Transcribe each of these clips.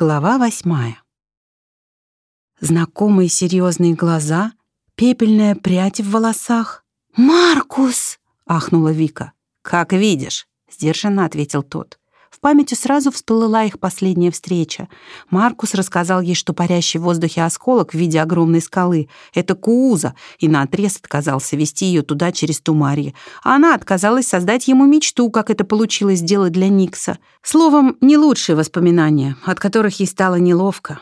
Глава восьмая. Знакомые серьезные глаза, пепельная прядь в волосах. «Маркус!» — ахнула Вика. «Как видишь», — сдержанно ответил тот. В памяти сразу всплыла их последняя встреча. Маркус рассказал ей, что парящий в воздухе осколок в виде огромной скалы — это Кууза, и наотрез отказался вести ее туда через Тумарье. Она отказалась создать ему мечту, как это получилось сделать для Никса. Словом, не лучшие воспоминания, от которых ей стало неловко.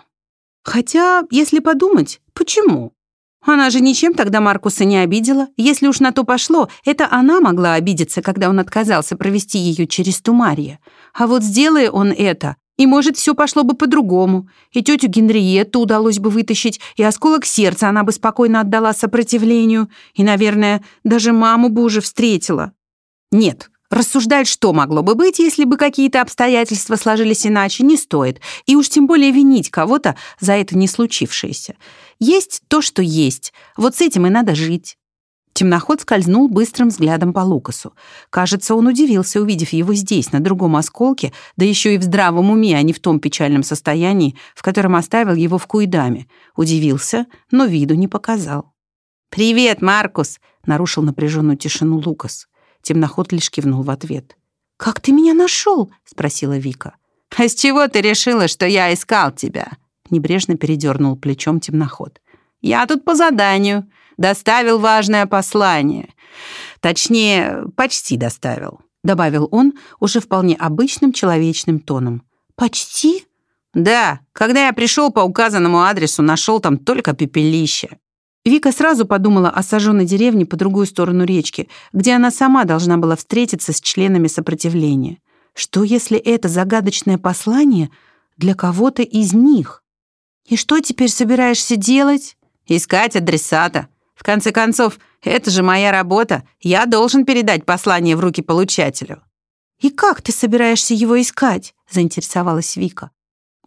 Хотя, если подумать, почему? Она же ничем тогда Маркуса не обидела. Если уж на то пошло, это она могла обидеться, когда он отказался провести ее через Тумарье. А вот сделая он это, и, может, все пошло бы по-другому. И тетю Генриетту удалось бы вытащить, и осколок сердца она бы спокойно отдала сопротивлению, и, наверное, даже маму бы уже встретила. Нет, рассуждать, что могло бы быть, если бы какие-то обстоятельства сложились иначе, не стоит, и уж тем более винить кого-то за это не случившееся. Есть то, что есть. Вот с этим и надо жить. Темноход скользнул быстрым взглядом по Лукасу. Кажется, он удивился, увидев его здесь, на другом осколке, да еще и в здравом уме, а не в том печальном состоянии, в котором оставил его в Куидаме. Удивился, но виду не показал. «Привет, Маркус!» — нарушил напряженную тишину Лукас. Темноход лишь кивнул в ответ. «Как ты меня нашел?» — спросила Вика. «А с чего ты решила, что я искал тебя?» Небрежно передернул плечом темноход. «Я тут по заданию. Доставил важное послание. Точнее, почти доставил», добавил он уже вполне обычным человечным тоном. «Почти?» «Да, когда я пришел по указанному адресу, нашел там только пепелище». Вика сразу подумала о сожженной деревне по другую сторону речки, где она сама должна была встретиться с членами сопротивления. Что, если это загадочное послание для кого-то из них? «И что теперь собираешься делать?» «Искать адресата. В конце концов, это же моя работа. Я должен передать послание в руки получателю». «И как ты собираешься его искать?» — заинтересовалась Вика.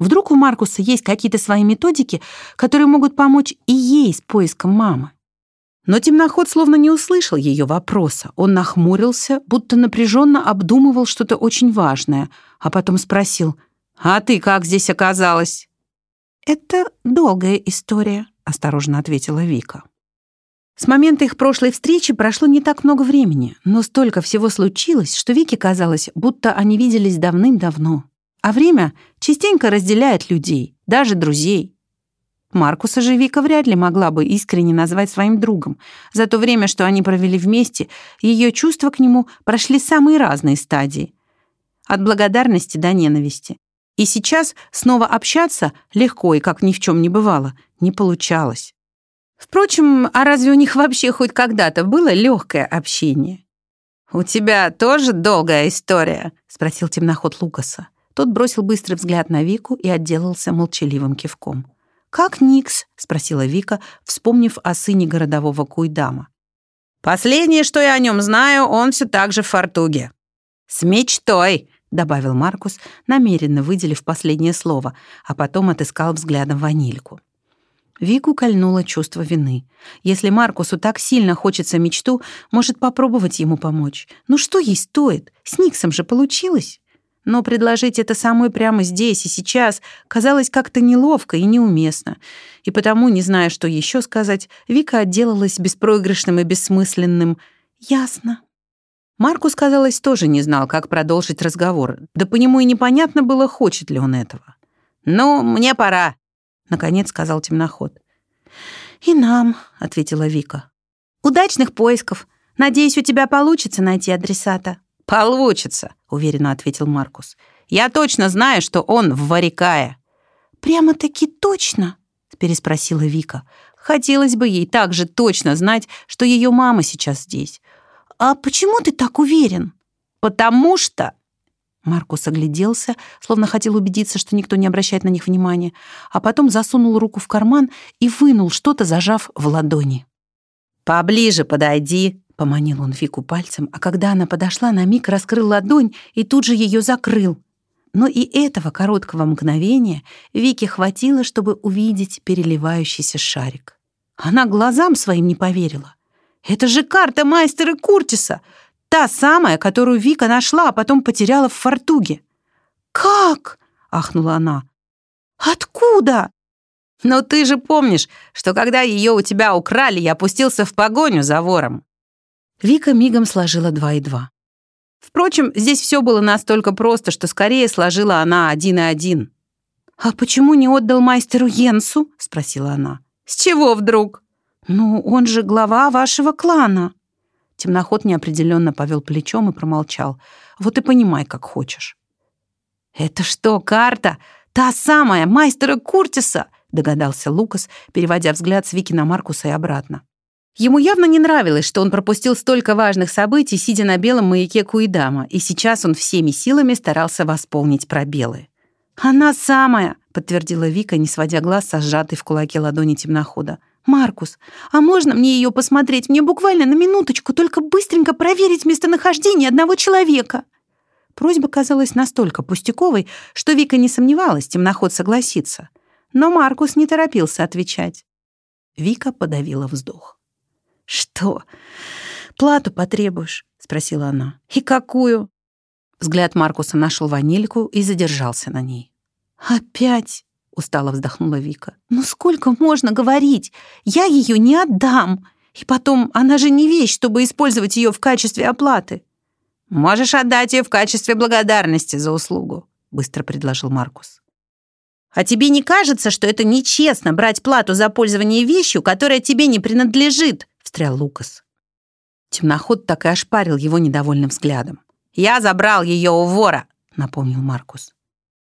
Вдруг у Маркуса есть какие-то свои методики, которые могут помочь и ей с поиском мамы. Но темноход словно не услышал ее вопроса. Он нахмурился, будто напряженно обдумывал что-то очень важное, а потом спросил, «А ты как здесь оказалась?» «Это долгая история», — осторожно ответила Вика. С момента их прошлой встречи прошло не так много времени, но столько всего случилось, что Вике казалось, будто они виделись давным-давно. А время частенько разделяет людей, даже друзей. Маркуса же Вика вряд ли могла бы искренне назвать своим другом. За то время, что они провели вместе, ее чувства к нему прошли самые разные стадии. От благодарности до ненависти. И сейчас снова общаться легко и как ни в чем не бывало не получалось. Впрочем, а разве у них вообще хоть когда-то было легкое общение? «У тебя тоже долгая история?» — спросил темноход Лукаса. Тот бросил быстрый взгляд на Вику и отделался молчаливым кивком. «Как Никс?» — спросила Вика, вспомнив о сыне городового Куйдама. «Последнее, что я о нем знаю, он все так же в фартуге». «С мечтой!» — добавил Маркус, намеренно выделив последнее слово, а потом отыскал взглядом ванильку. Вику кольнуло чувство вины. Если Маркусу так сильно хочется мечту, может попробовать ему помочь. Ну что ей стоит? С Никсом же получилось. Но предложить это самой прямо здесь и сейчас казалось как-то неловко и неуместно. И потому, не зная, что еще сказать, Вика отделалась беспроигрышным и бессмысленным «Ясно». Маркус, казалось, тоже не знал, как продолжить разговор, да по нему и непонятно было, хочет ли он этого. «Ну, мне пора», — наконец сказал темноход. «И нам», — ответила Вика. «Удачных поисков. Надеюсь, у тебя получится найти адресата». «Получится», — уверенно ответил Маркус. «Я точно знаю, что он в Варикае». «Прямо-таки точно?» — переспросила Вика. Хотелось бы ей также точно знать, что ее мама сейчас здесь. «А почему ты так уверен?» «Потому что...» Маркус огляделся, словно хотел убедиться, что никто не обращает на них внимания, а потом засунул руку в карман и вынул что-то, зажав в ладони. «Поближе подойди», — поманил он Вику пальцем, а когда она подошла, на миг раскрыл ладонь и тут же ее закрыл. Но и этого короткого мгновения Вике хватило, чтобы увидеть переливающийся шарик. Она глазам своим не поверила. Это же карта мастера Куртиса, та самая, которую Вика нашла, а потом потеряла в фортуге. «Как?» — ахнула она. откуда?» «Но ты же помнишь, что когда ее у тебя украли, я пустился в погоню за вором». Вика мигом сложила два и два. Впрочем, здесь все было настолько просто, что скорее сложила она один и один. «А почему не отдал мастеру Йенсу?» — спросила она. «С чего вдруг?» «Ну, он же глава вашего клана». Темноход неопределенно повел плечом и промолчал. «Вот и понимай, как хочешь». «Это что, карта? Та самая, мастера Куртиса?» догадался Лукас, переводя взгляд с Вики на Маркуса и обратно. Ему явно не нравилось, что он пропустил столько важных событий, сидя на белом маяке Куидама, и сейчас он всеми силами старался восполнить пробелы. «Она самая!» — подтвердила Вика, не сводя глаз со сжатой в кулаке ладони темнохода. «Маркус, а можно мне ее посмотреть? Мне буквально на минуточку, только быстренько проверить местонахождение одного человека!» Просьба казалась настолько пустяковой, что Вика не сомневалась, темноход согласится. Но Маркус не торопился отвечать. Вика подавила вздох. «Что? Плату потребуешь?» — спросила она. «И какую?» Взгляд Маркуса нашел ванильку и задержался на ней. «Опять?» — устало вздохнула Вика. «Ну сколько можно говорить? Я ее не отдам. И потом, она же не вещь, чтобы использовать ее в качестве оплаты». «Можешь отдать ее в качестве благодарности за услугу», — быстро предложил Маркус. «А тебе не кажется, что это нечестно брать плату за пользование вещью, которая тебе не принадлежит?» — встрял Лукас. Темноход так и ошпарил его недовольным взглядом. «Я забрал ее у вора», — напомнил Маркус.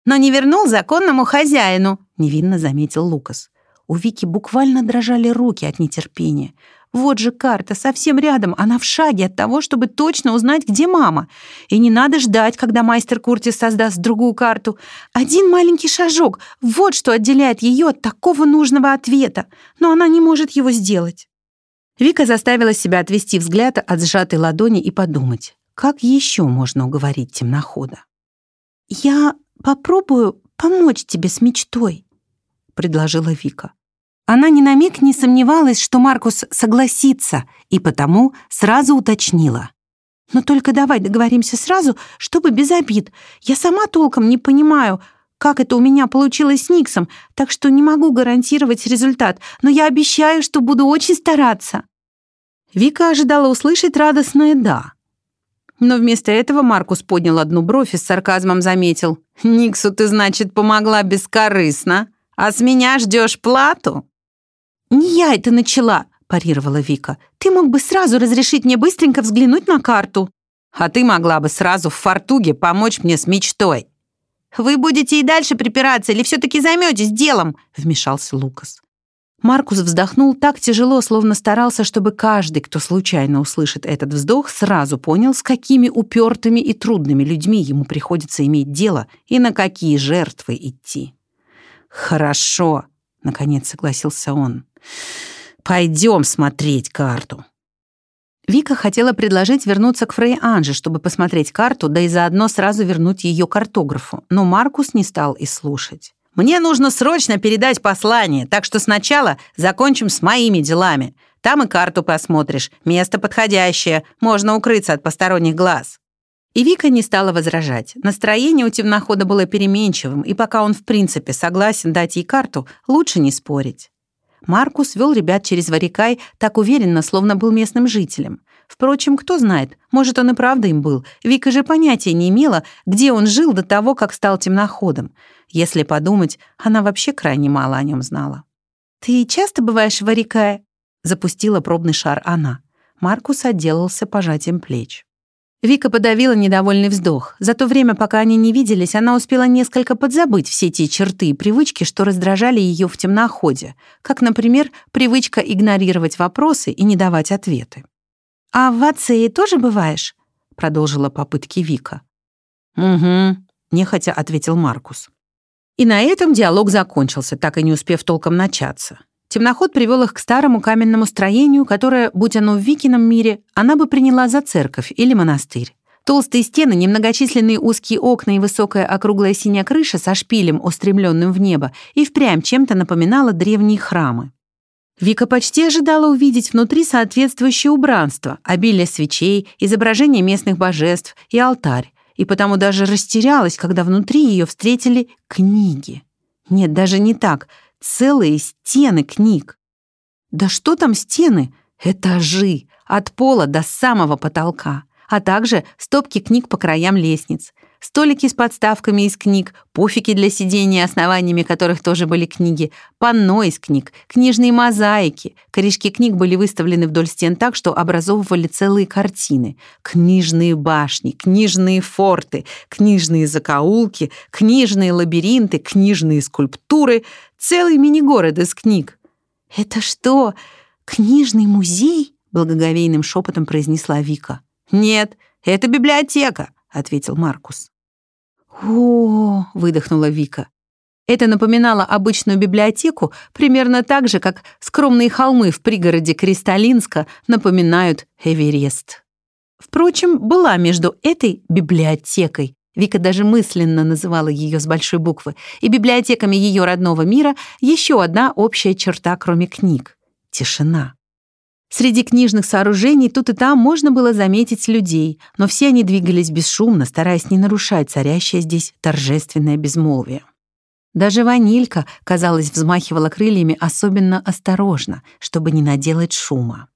«Но не вернул законному хозяину», — невинно заметил Лукас. У Вики буквально дрожали руки от нетерпения. Вот же карта, совсем рядом, она в шаге от того, чтобы точно узнать, где мама. И не надо ждать, когда мастер Куртис создаст другую карту. Один маленький шажок, вот что отделяет ее от такого нужного ответа. Но она не может его сделать. Вика заставила себя отвести взгляд от сжатой ладони и подумать, как еще можно уговорить темнохода. «Я попробую помочь тебе с мечтой», — предложила Вика. Она ни на миг не сомневалась, что Маркус согласится, и потому сразу уточнила. «Но только давай договоримся сразу, чтобы без обид. Я сама толком не понимаю, как это у меня получилось с Никсом, так что не могу гарантировать результат, но я обещаю, что буду очень стараться». Вика ожидала услышать радостное «да». Но вместо этого Маркус поднял одну бровь и с сарказмом заметил. «Никсу ты, значит, помогла бескорыстно, а с меня ждешь плату?» «Не я это начала», — парировала Вика. «Ты мог бы сразу разрешить мне быстренько взглянуть на карту». «А ты могла бы сразу в фартуге помочь мне с мечтой». «Вы будете и дальше припираться или все-таки займетесь делом?» — вмешался Лукас. Маркус вздохнул так тяжело, словно старался, чтобы каждый, кто случайно услышит этот вздох, сразу понял, с какими упертыми и трудными людьми ему приходится иметь дело и на какие жертвы идти. «Хорошо», — наконец согласился он. Пойдем смотреть карту». Вика хотела предложить вернуться к Фрей Анже, чтобы посмотреть карту, да и заодно сразу вернуть ее картографу, но Маркус не стал и слушать. «Мне нужно срочно передать послание, так что сначала закончим с моими делами. Там и карту посмотришь, место подходящее, можно укрыться от посторонних глаз». И Вика не стала возражать. Настроение у темнохода было переменчивым, и пока он в принципе согласен дать ей карту, лучше не спорить. Маркус вел ребят через Варикай так уверенно, словно был местным жителем. Впрочем, кто знает, может, он и правда им был. Вика же понятия не имела, где он жил до того, как стал темноходом. Если подумать, она вообще крайне мало о нем знала. «Ты часто бываешь в Варикае?» Запустила пробный шар она. Маркус отделался пожатием плеч. Вика подавила недовольный вздох. За то время, пока они не виделись, она успела несколько подзабыть все те черты и привычки, что раздражали ее в темноходе, как, например, привычка игнорировать вопросы и не давать ответы. «А в Ацее тоже бываешь?» — продолжила попытки Вика. «Угу», — нехотя ответил Маркус. И на этом диалог закончился, так и не успев толком начаться. Темноход привел их к старому каменному строению, которое, будь оно в Викином мире, она бы приняла за церковь или монастырь. Толстые стены, немногочисленные узкие окна и высокая округлая синяя крыша со шпилем, устремленным в небо, и впрямь чем-то напоминала древние храмы. Вика почти ожидала увидеть внутри соответствующее убранство, обилие свечей, изображение местных божеств и алтарь, и потому даже растерялась, когда внутри ее встретили книги. Нет, даже не так. Целые стены книг. Да что там стены? Этажи. От пола до самого потолка. А также стопки книг по краям лестниц. Столики с подставками из книг, пуфики для сидения, основаниями которых тоже были книги, панно из книг, книжные мозаики. Корешки книг были выставлены вдоль стен так, что образовывали целые картины. Книжные башни, книжные форты, книжные закоулки, книжные лабиринты, книжные скульптуры. Целый мини-город из книг. «Это что, книжный музей?» — благоговейным шепотом произнесла Вика. «Нет, это библиотека», — ответил Маркус. «О!» — выдохнула Вика. Это напоминало обычную библиотеку примерно так же, как скромные холмы в пригороде Кристалинска напоминают Эверест. Впрочем, была между этой библиотекой, Вика даже мысленно называла ее с большой буквы, и библиотеками ее родного мира еще одна общая черта, кроме книг — тишина. Среди книжных сооружений тут и там можно было заметить людей, но все они двигались бесшумно, стараясь не нарушать царящее здесь торжественное безмолвие. Даже ванилька, казалось, взмахивала крыльями особенно осторожно, чтобы не наделать шума.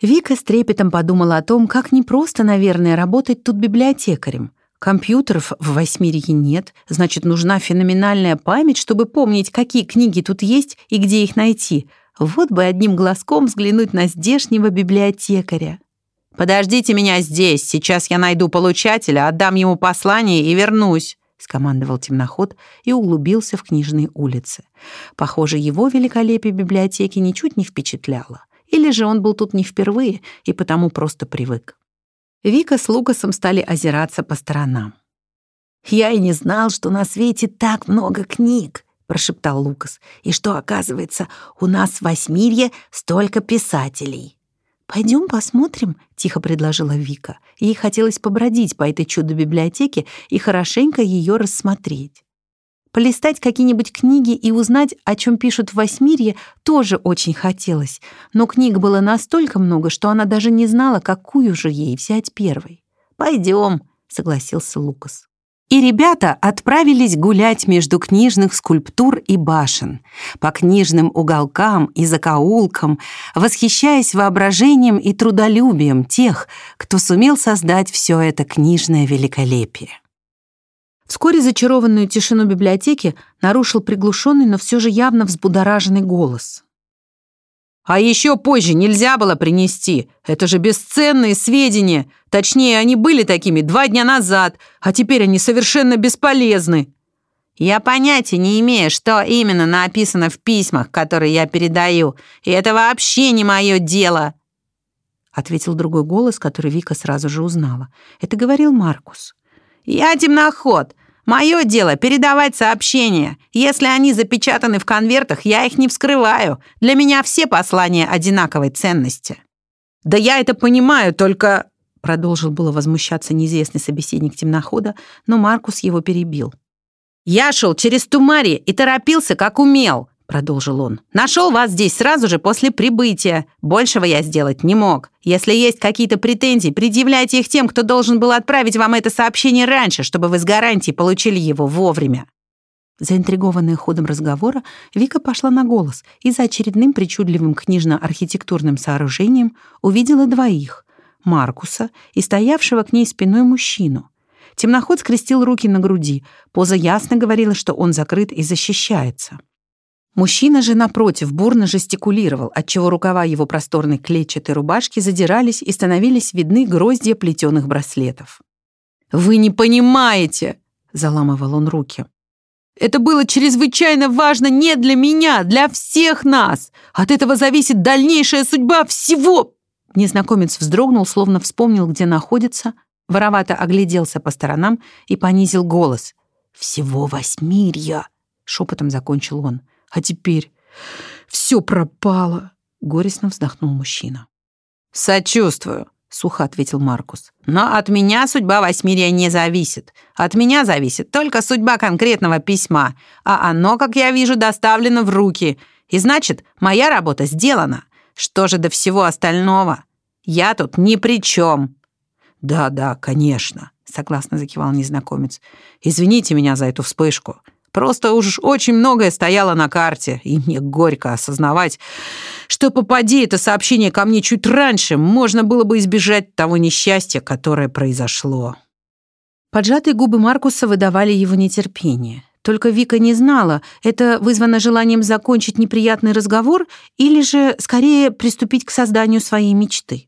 Вика с трепетом подумала о том, как непросто, наверное, работать тут библиотекарем. Компьютеров в Восьмирье нет, значит, нужна феноменальная память, чтобы помнить, какие книги тут есть и где их найти — вот бы одним глазком взглянуть на здешнего библиотекаря. «Подождите меня здесь, сейчас я найду получателя, отдам ему послание и вернусь», — скомандовал темноход и углубился в книжные улицы. Похоже, его великолепие библиотеки ничуть не впечатляло. Или же он был тут не впервые и потому просто привык. Вика с Лукасом стали озираться по сторонам. «Я и не знал, что на свете так много книг», — прошептал Лукас, «и что, оказывается, у нас в Восьмирье столько писателей». «Пойдем посмотрим», — тихо предложила Вика. Ей хотелось побродить по этой чудо-библиотеке и хорошенько ее рассмотреть. Полистать какие-нибудь книги и узнать, о чем пишут в Восьмирье, тоже очень хотелось, но книг было настолько много, что она даже не знала, какую же ей взять первой. «Пойдем», — согласился Лукас. И ребята отправились гулять между книжных скульптур и башен, по книжным уголкам и закоулкам, восхищаясь воображением и трудолюбием тех, кто сумел создать все это книжное великолепие. Вскоре зачарованную тишину библиотеки нарушил приглушенный, но все же явно взбудораженный голос. А еще позже нельзя было принести. Это же бесценные сведения. Точнее, они были такими два дня назад, а теперь они совершенно бесполезны. Я понятия не имею, что именно написано в письмах, которые я передаю, и это вообще не мое дело», — ответил другой голос, который Вика сразу же узнала. Это говорил Маркус. «Я темноход. Мое дело — передавать сообщения. Если они запечатаны в конвертах, я их не вскрываю. Для меня все послания одинаковой ценности». «Да я это понимаю, только...» Продолжил было возмущаться неизвестный собеседник темнохода, но Маркус его перебил. «Я шел через Тумари и торопился, как умел. — продолжил он. «Нашел вас здесь сразу же после прибытия. Большего я сделать не мог. Если есть какие-то претензии, предъявляйте их тем, кто должен был отправить вам это сообщение раньше, чтобы вы с гарантией получили его вовремя». Заинтригованная ходом разговора, Вика пошла на голос и за очередным причудливым книжно-архитектурным сооружением увидела двоих — Маркуса и стоявшего к ней спиной мужчину. Темноход скрестил руки на груди. Поза ясно говорила, что он закрыт и защищается. Мужчина же, напротив, бурно жестикулировал, отчего рукава его просторной клетчатой рубашки задирались и становились видны гроздья плетеных браслетов. «Вы не понимаете!» — заламывал он руки. «Это было чрезвычайно важно не для меня, для всех нас! От этого зависит дальнейшая судьба всего!» Незнакомец вздрогнул, словно вспомнил, где находится, воровато огляделся по сторонам и понизил голос. «Всего восьмирья!» — шепотом закончил он. А теперь все пропало, горестно вздохнул мужчина. Сочувствую, сухо ответил Маркус. Но от меня судьба Восьмирия не зависит. От меня зависит только судьба конкретного письма, а оно, как я вижу, доставлено в руки. И значит, моя работа сделана. Что же до всего остального? Я тут ни при чем. Да, да, конечно, согласно закивал незнакомец. Извините меня за эту вспышку. Просто уж очень многое стояло на карте, и мне горько осознавать, что попади это сообщение ко мне чуть раньше, можно было бы избежать того несчастья, которое произошло. Поджатые губы Маркуса выдавали его нетерпение. Только Вика не знала, это вызвано желанием закончить неприятный разговор или же скорее приступить к созданию своей мечты.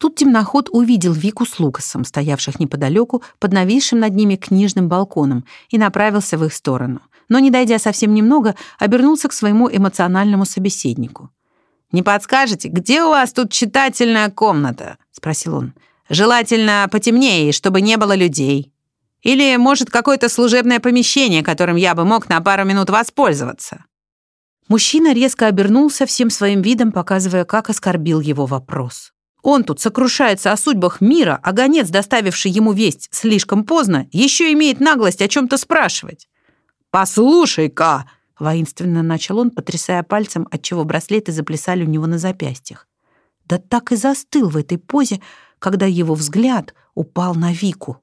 Тут темноход увидел Вику с Лукасом, стоявших неподалеку под нависшим над ними книжным балконом, и направился в их сторону. Но, не дойдя совсем немного, обернулся к своему эмоциональному собеседнику. «Не подскажете, где у вас тут читательная комната?» — спросил он. «Желательно потемнее, чтобы не было людей». Или, может, какое-то служебное помещение, которым я бы мог на пару минут воспользоваться?» Мужчина резко обернулся всем своим видом, показывая, как оскорбил его вопрос. Он тут сокрушается о судьбах мира, а гонец, доставивший ему весть слишком поздно, еще имеет наглость о чем-то спрашивать. «Послушай-ка!» — воинственно начал он, потрясая пальцем, отчего браслеты заплясали у него на запястьях. Да так и застыл в этой позе, когда его взгляд упал на Вику.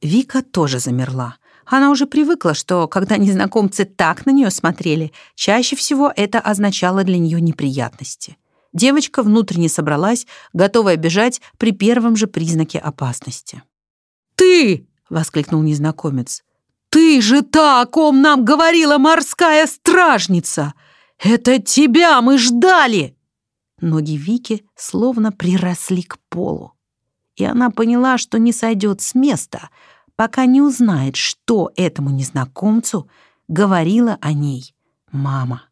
Вика тоже замерла. Она уже привыкла, что когда незнакомцы так на нее смотрели, чаще всего это означало для нее неприятности. Девочка внутренне собралась, готовая бежать при первом же признаке опасности. «Ты!» — воскликнул незнакомец. «Ты же та, о ком нам говорила морская стражница! Это тебя мы ждали!» Ноги Вики словно приросли к полу. И она поняла, что не сойдет с места — пока не узнает, что этому незнакомцу говорила о ней мама.